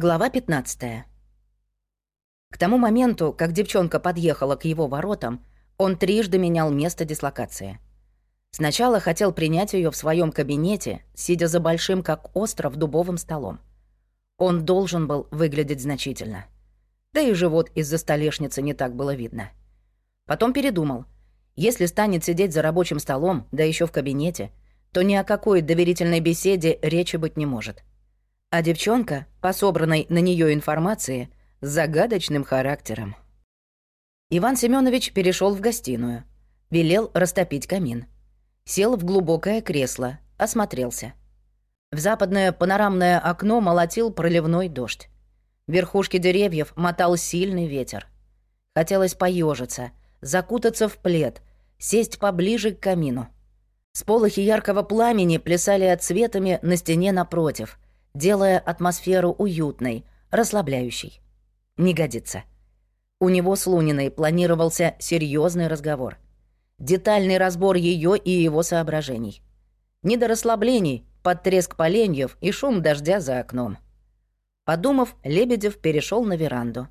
Глава 15. К тому моменту, как девчонка подъехала к его воротам, он трижды менял место дислокации. Сначала хотел принять ее в своем кабинете, сидя за большим, как остров, дубовым столом. Он должен был выглядеть значительно. Да и живот из-за столешницы не так было видно. Потом передумал. Если станет сидеть за рабочим столом, да еще в кабинете, то ни о какой доверительной беседе речи быть не может. А девчонка, по собранной на нее информации, с загадочным характером. Иван Семенович перешел в гостиную, велел растопить камин. Сел в глубокое кресло, осмотрелся. В западное панорамное окно молотил проливной дождь. Верхушки деревьев мотал сильный ветер. Хотелось поежиться, закутаться в плед, сесть поближе к камину. Сполохи яркого пламени плясали отцветами на стене напротив — делая атмосферу уютной, расслабляющей. Не годится. У него с Луниной планировался серьезный разговор. Детальный разбор ее и его соображений. Не до расслаблений, под треск поленьев и шум дождя за окном. Подумав, Лебедев перешел на веранду.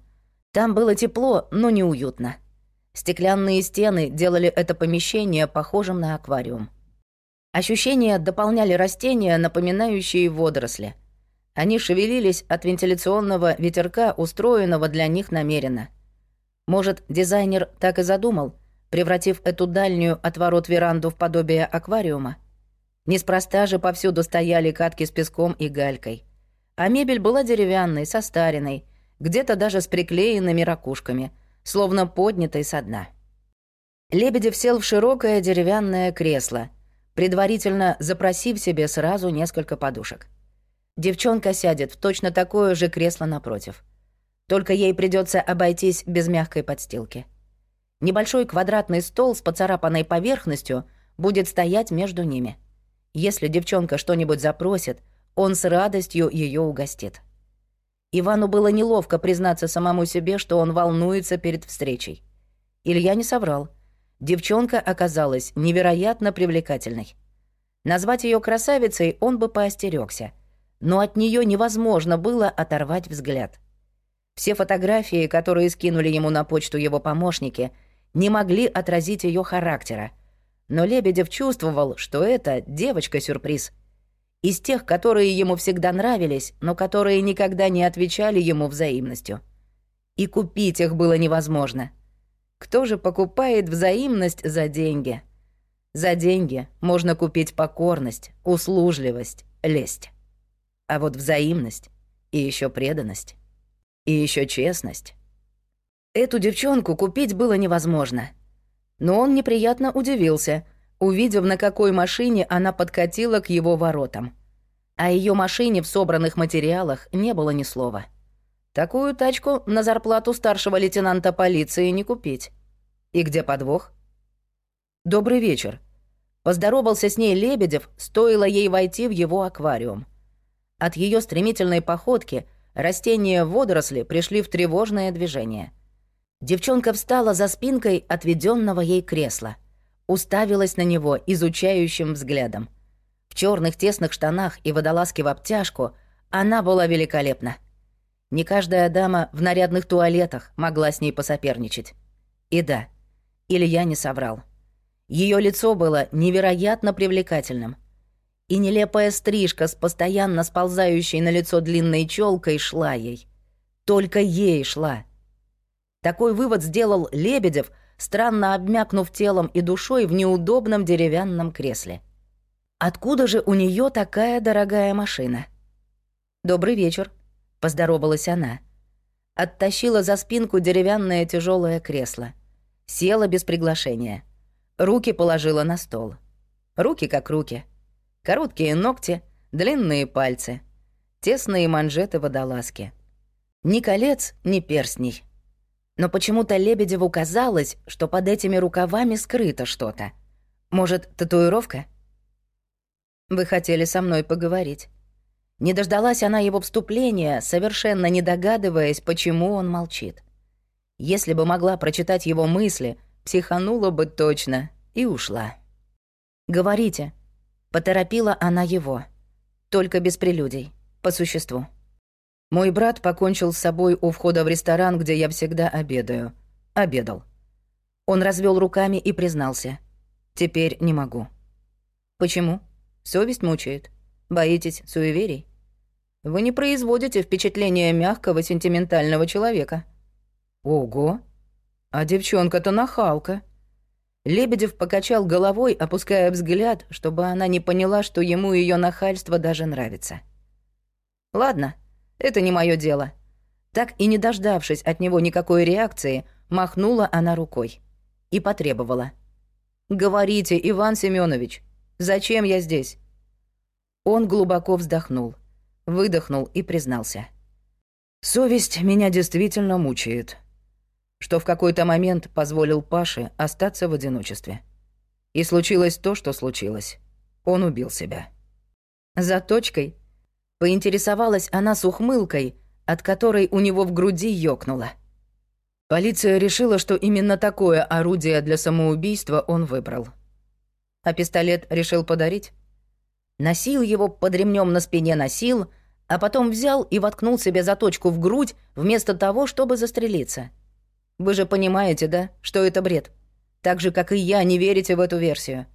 Там было тепло, но неуютно. Стеклянные стены делали это помещение похожим на аквариум. Ощущения дополняли растения, напоминающие водоросли — они шевелились от вентиляционного ветерка, устроенного для них намеренно. Может, дизайнер так и задумал, превратив эту дальнюю от ворот веранду в подобие аквариума? Неспроста же повсюду стояли катки с песком и галькой. А мебель была деревянной, состаренной, где-то даже с приклеенными ракушками, словно поднятой со дна. Лебедев сел в широкое деревянное кресло, предварительно запросив себе сразу несколько подушек. Девчонка сядет в точно такое же кресло напротив. Только ей придется обойтись без мягкой подстилки. Небольшой квадратный стол с поцарапанной поверхностью будет стоять между ними. Если девчонка что-нибудь запросит, он с радостью ее угостит. Ивану было неловко признаться самому себе, что он волнуется перед встречей. Илья не соврал. Девчонка оказалась невероятно привлекательной. Назвать ее красавицей он бы поостерегся — но от нее невозможно было оторвать взгляд. Все фотографии, которые скинули ему на почту его помощники, не могли отразить ее характера. Но Лебедев чувствовал, что это девочка-сюрприз. Из тех, которые ему всегда нравились, но которые никогда не отвечали ему взаимностью. И купить их было невозможно. Кто же покупает взаимность за деньги? За деньги можно купить покорность, услужливость, лесть. А вот взаимность и еще преданность, и еще честность. Эту девчонку купить было невозможно. Но он неприятно удивился, увидев, на какой машине она подкатила к его воротам. О ее машине в собранных материалах не было ни слова. Такую тачку на зарплату старшего лейтенанта полиции не купить. И где подвох? «Добрый вечер», Поздоровался с ней Лебедев, стоило ей войти в его аквариум. От ее стремительной походки растения водоросли пришли в тревожное движение. Девчонка встала за спинкой отведенного ей кресла, уставилась на него изучающим взглядом. В черных тесных штанах и водолазке в обтяжку она была великолепна. Не каждая дама в нарядных туалетах могла с ней посоперничать. И да, Илья не соврал. Ее лицо было невероятно привлекательным — и нелепая стрижка с постоянно сползающей на лицо длинной челкой шла ей. Только ей шла. Такой вывод сделал Лебедев, странно обмякнув телом и душой в неудобном деревянном кресле. Откуда же у нее такая дорогая машина? «Добрый вечер», — поздоровалась она. Оттащила за спинку деревянное тяжелое кресло. Села без приглашения. Руки положила на стол. Руки как руки — Короткие ногти, длинные пальцы, тесные манжеты водолазки. Ни колец, ни перстней. Но почему-то Лебедеву казалось, что под этими рукавами скрыто что-то. Может, татуировка? Вы хотели со мной поговорить. Не дождалась она его вступления, совершенно не догадываясь, почему он молчит. Если бы могла прочитать его мысли, психанула бы точно и ушла. «Говорите», Поторопила она его. Только без прелюдий, по существу. Мой брат покончил с собой у входа в ресторан, где я всегда обедаю. Обедал. Он развел руками и признался. Теперь не могу. Почему? Совесть мучает. Боитесь суеверий? Вы не производите впечатление мягкого, сентиментального человека. Ого! А девчонка-то нахалка. Лебедев покачал головой, опуская взгляд, чтобы она не поняла, что ему ее нахальство даже нравится. Ладно, это не мое дело. Так и не дождавшись от него никакой реакции, махнула она рукой и потребовала. «Говорите, Иван Семенович, зачем я здесь?» Он глубоко вздохнул, выдохнул и признался. «Совесть меня действительно мучает, что в какой-то момент позволил Паше остаться в одиночестве. И случилось то, что случилось. Он убил себя». За точкой поинтересовалась она с ухмылкой, от которой у него в груди ёкнуло. Полиция решила, что именно такое орудие для самоубийства он выбрал. А пистолет решил подарить. Носил его под ремнем на спине носил, а потом взял и воткнул себе заточку в грудь вместо того, чтобы застрелиться. Вы же понимаете, да, что это бред? Так же, как и я, не верите в эту версию.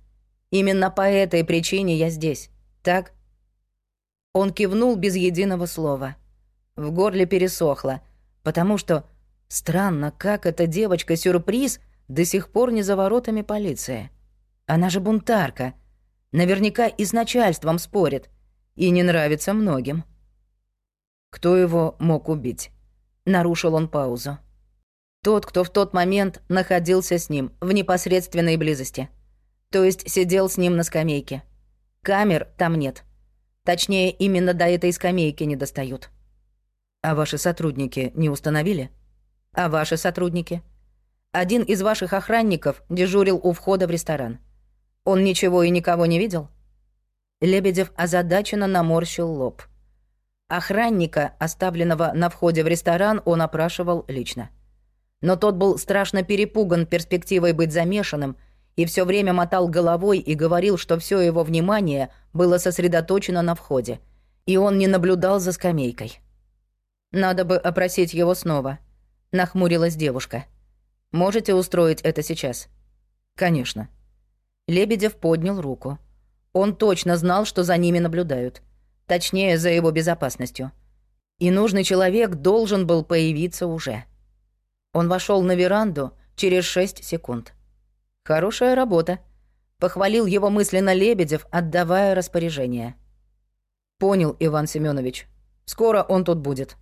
Именно по этой причине я здесь. Так? Он кивнул без единого слова. В горле пересохло, потому что Странно, как эта девочка-сюрприз до сих пор не за воротами полиции. Она же бунтарка. Наверняка и с начальством спорит. И не нравится многим. Кто его мог убить? Нарушил он паузу. Тот, кто в тот момент находился с ним в непосредственной близости. То есть сидел с ним на скамейке. Камер там нет. Точнее, именно до этой скамейки не достают. А ваши сотрудники не установили? А ваши сотрудники? Один из ваших охранников дежурил у входа в ресторан. Он ничего и никого не видел? Лебедев озадаченно наморщил лоб. Охранника, оставленного на входе в ресторан, он опрашивал лично. Но тот был страшно перепуган перспективой быть замешанным и все время мотал головой и говорил, что все его внимание было сосредоточено на входе, и он не наблюдал за скамейкой. Надо бы опросить его снова — нахмурилась девушка. Можете устроить это сейчас? Конечно. Лебедев поднял руку. Он точно знал, что за ними наблюдают. Точнее, за его безопасностью. И нужный человек должен был появиться уже. Он вошел на веранду через шесть секунд. Хорошая работа. Похвалил его мысленно Лебедев, отдавая распоряжение. Понял, Иван Семенович. Скоро он тут будет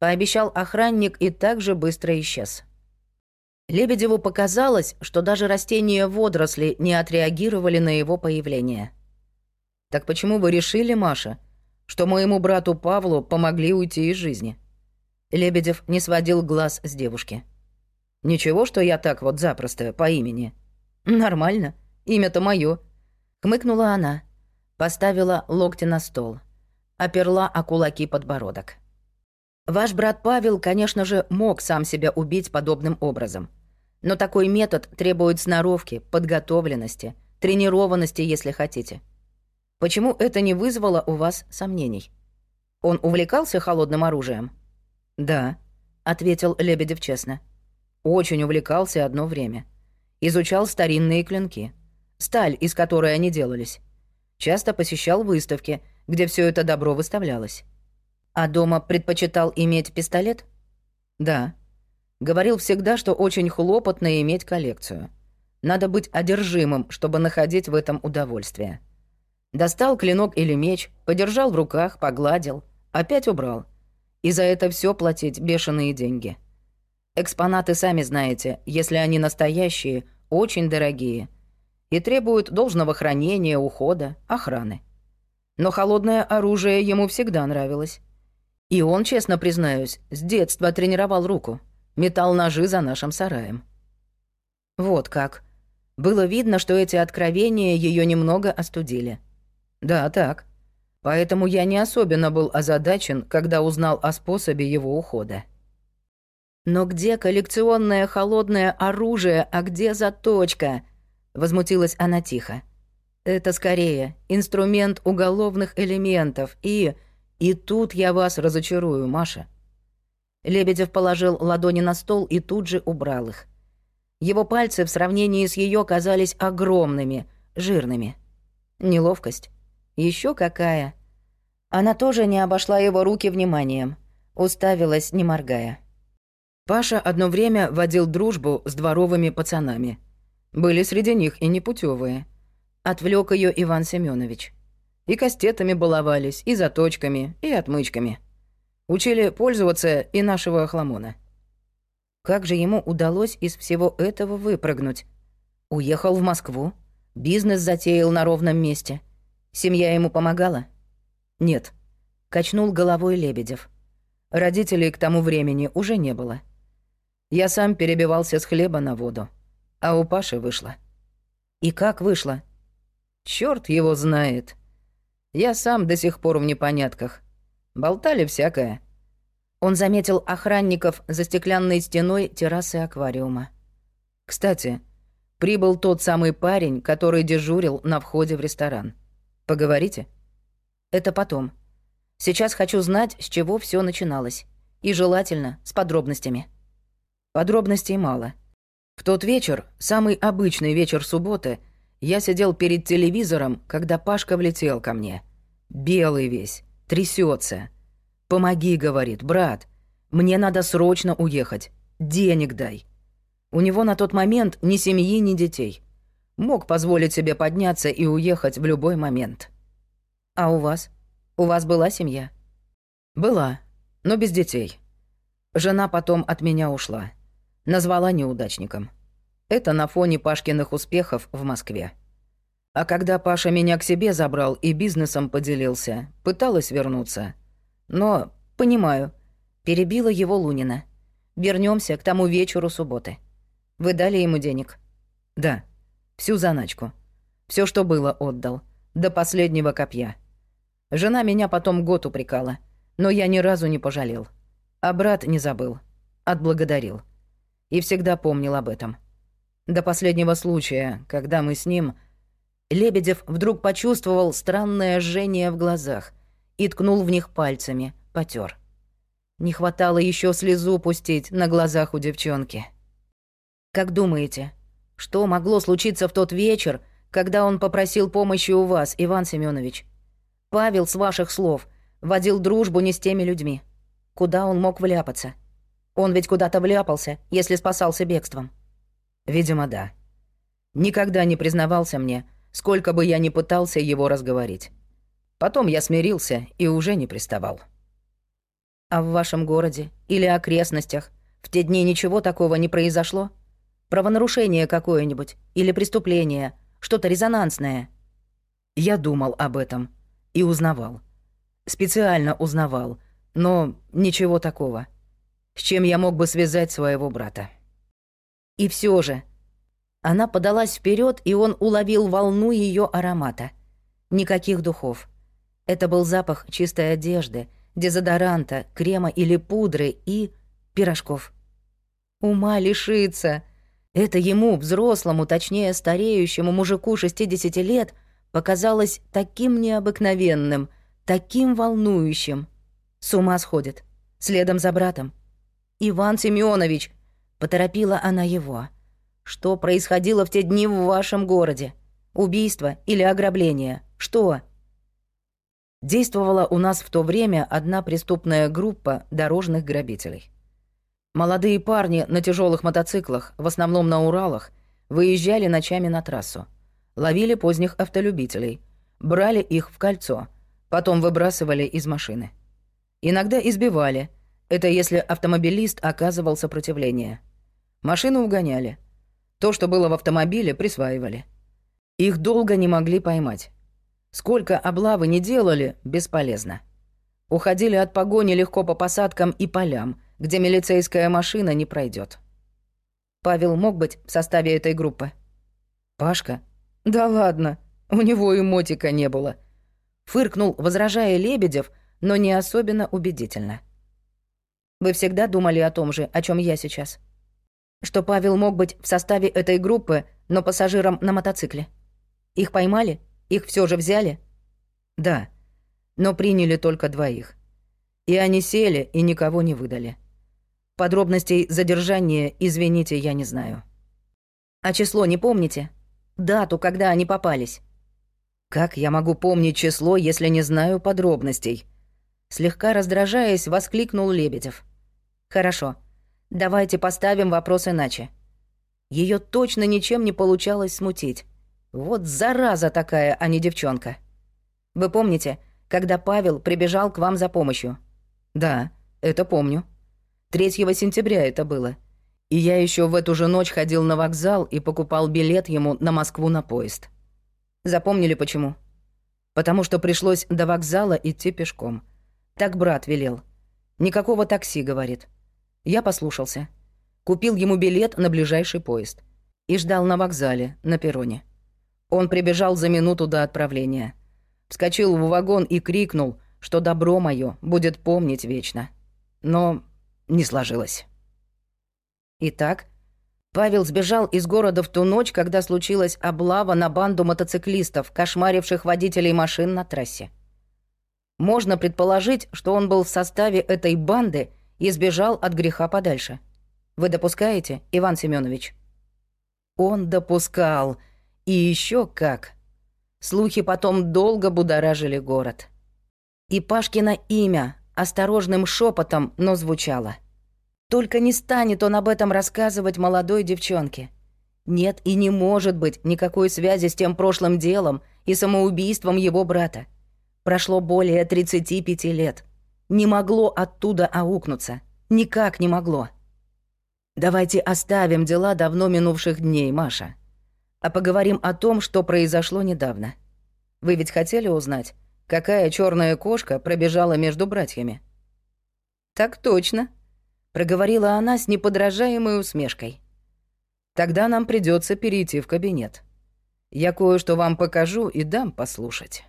пообещал охранник и также быстро исчез. Лебедеву показалось, что даже растения водоросли не отреагировали на его появление. «Так почему вы решили, Маша, что моему брату Павлу помогли уйти из жизни?» Лебедев не сводил глаз с девушки. «Ничего, что я так вот запросто, по имени?» «Нормально. Имя-то моё. Хмыкнула она, поставила локти на стол, оперла о кулаки подбородок. Ваш брат Павел, конечно же, мог сам себя убить подобным образом. Но такой метод требует сноровки, подготовленности, тренированности, если хотите. Почему это не вызвало у вас сомнений? Он увлекался холодным оружием? Да, ответил Лебедев честно. Очень увлекался одно время. Изучал старинные клинки. Сталь, из которой они делались. Часто посещал выставки, где все это добро выставлялось. А дома предпочитал иметь пистолет? Да. Говорил всегда, что очень хлопотно иметь коллекцию. Надо быть одержимым, чтобы находить в этом удовольствие. Достал клинок или меч, подержал в руках, погладил, опять убрал. И за это все платить бешеные деньги. Экспонаты, сами знаете, если они настоящие, очень дорогие. И требуют должного хранения, ухода, охраны. Но холодное оружие ему всегда нравилось. И он, честно признаюсь, с детства тренировал руку. Метал ножи за нашим сараем. Вот как. Было видно, что эти откровения ее немного остудили. Да, так. Поэтому я не особенно был озадачен, когда узнал о способе его ухода. «Но где коллекционное холодное оружие, а где заточка?» — возмутилась она тихо. «Это скорее инструмент уголовных элементов и...» И тут я вас разочарую, Маша. Лебедев положил ладони на стол и тут же убрал их. Его пальцы в сравнении с ее казались огромными, жирными. Неловкость. Еще какая. Она тоже не обошла его руки вниманием. Уставилась, не моргая. Паша одно время водил дружбу с дворовыми пацанами. Были среди них и непутевые. Отвлек ее Иван Семенович. И кастетами баловались, и заточками, и отмычками. Учили пользоваться и нашего хламона. Как же ему удалось из всего этого выпрыгнуть? Уехал в Москву, бизнес затеял на ровном месте. Семья ему помогала? Нет. Качнул головой Лебедев. Родителей к тому времени уже не было. Я сам перебивался с хлеба на воду. А у Паши вышло. И как вышло? Черт его знает. Я сам до сих пор в непонятках. Болтали всякое. Он заметил охранников за стеклянной стеной террасы аквариума. Кстати, прибыл тот самый парень, который дежурил на входе в ресторан. Поговорите? Это потом. Сейчас хочу знать, с чего все начиналось. И желательно с подробностями. Подробностей мало. В тот вечер, самый обычный вечер субботы, я сидел перед телевизором, когда Пашка влетел ко мне. Белый весь, трясется. «Помоги», — говорит, — «брат, мне надо срочно уехать. Денег дай». У него на тот момент ни семьи, ни детей. Мог позволить себе подняться и уехать в любой момент. «А у вас? У вас была семья?» «Была, но без детей. Жена потом от меня ушла. Назвала неудачником. Это на фоне Пашкиных успехов в Москве. А когда Паша меня к себе забрал и бизнесом поделился, пыталась вернуться. Но, понимаю, перебила его Лунина. Вернемся к тому вечеру субботы. Вы дали ему денег? Да. Всю заначку. Все, что было, отдал. До последнего копья. Жена меня потом год упрекала, но я ни разу не пожалел. А брат не забыл. Отблагодарил и всегда помнил об этом. До последнего случая, когда мы с ним... Лебедев вдруг почувствовал странное жжение в глазах и ткнул в них пальцами, потер. Не хватало еще слезу пустить на глазах у девчонки. «Как думаете, что могло случиться в тот вечер, когда он попросил помощи у вас, Иван Семенович? Павел, с ваших слов, водил дружбу не с теми людьми. Куда он мог вляпаться? Он ведь куда-то вляпался, если спасался бегством. Видимо, да. Никогда не признавался мне, сколько бы я ни пытался его разговорить. Потом я смирился и уже не приставал. А в вашем городе или окрестностях в те дни ничего такого не произошло? Правонарушение какое-нибудь или преступление, что-то резонансное? Я думал об этом и узнавал. Специально узнавал, но ничего такого с чем я мог бы связать своего брата. И все же... Она подалась вперед, и он уловил волну ее аромата. Никаких духов. Это был запах чистой одежды, дезодоранта, крема или пудры и... пирожков. Ума лишиться. Это ему, взрослому, точнее стареющему мужику 60 лет, показалось таким необыкновенным, таким волнующим. С ума сходит. Следом за братом. Иван Семенович, поторопила она его. Что происходило в те дни в вашем городе? Убийство или ограбление? Что? Действовала у нас в то время одна преступная группа дорожных грабителей. Молодые парни на тяжелых мотоциклах, в основном на Уралах, выезжали ночами на трассу. Ловили поздних автолюбителей, брали их в кольцо, потом выбрасывали из машины. Иногда избивали – это если автомобилист оказывал сопротивление. Машину угоняли. То, что было в автомобиле, присваивали. Их долго не могли поймать. Сколько облавы не делали, бесполезно. Уходили от погони легко по посадкам и полям, где милицейская машина не пройдет. Павел мог быть в составе этой группы? Пашка? Да ладно, у него и мотика не было. Фыркнул, возражая Лебедев, но не особенно убедительно. Вы всегда думали о том же, о чем я сейчас. Что Павел мог быть в составе этой группы, но пассажиром на мотоцикле. Их поймали? Их все же взяли? Да. но приняли только двоих. И они сели и никого не выдали. Подробностей задержания, извините, я не знаю. А число не помните? Дату, когда они попались? Как я могу помнить число, если не знаю подробностей? Слегка раздражаясь, воскликнул Лебедев. Хорошо. Давайте поставим вопрос иначе. Ее точно ничем не получалось смутить. Вот зараза такая, а не девчонка. Вы помните, когда Павел прибежал к вам за помощью? Да, это помню. 3 сентября это было. И я еще в эту же ночь ходил на вокзал и покупал билет ему на Москву на поезд. Запомнили почему? Потому что пришлось до вокзала идти пешком. Так брат велел. Никакого такси, говорит. Я послушался. Купил ему билет на ближайший поезд. И ждал на вокзале, на перроне. Он прибежал за минуту до отправления. Вскочил в вагон и крикнул, что добро мое будет помнить вечно. Но не сложилось. Итак, Павел сбежал из города в ту ночь, когда случилась облава на банду мотоциклистов, кошмаривших водителей машин на трассе. Можно предположить, что он был в составе этой банды и сбежал от греха подальше. Вы допускаете, Иван Семенович? Он допускал — и еще как. Слухи потом долго будоражили город. И Пашкино имя осторожным шепотом, но звучало. Только не станет он об этом рассказывать молодой девчонке. Нет и не может быть никакой связи с тем прошлым делом и самоубийством его брата. Прошло более 35 лет. Не могло оттуда аукнуться. Никак не могло. Давайте оставим дела давно минувших дней, Маша а поговорим о том, что произошло недавно. Вы ведь хотели узнать, какая черная кошка пробежала между братьями?» «Так точно», — проговорила она с неподражаемой усмешкой. «Тогда нам придется перейти в кабинет. Я кое-что вам покажу и дам послушать».